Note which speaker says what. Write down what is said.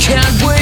Speaker 1: can't wait.